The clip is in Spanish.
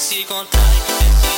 si contar.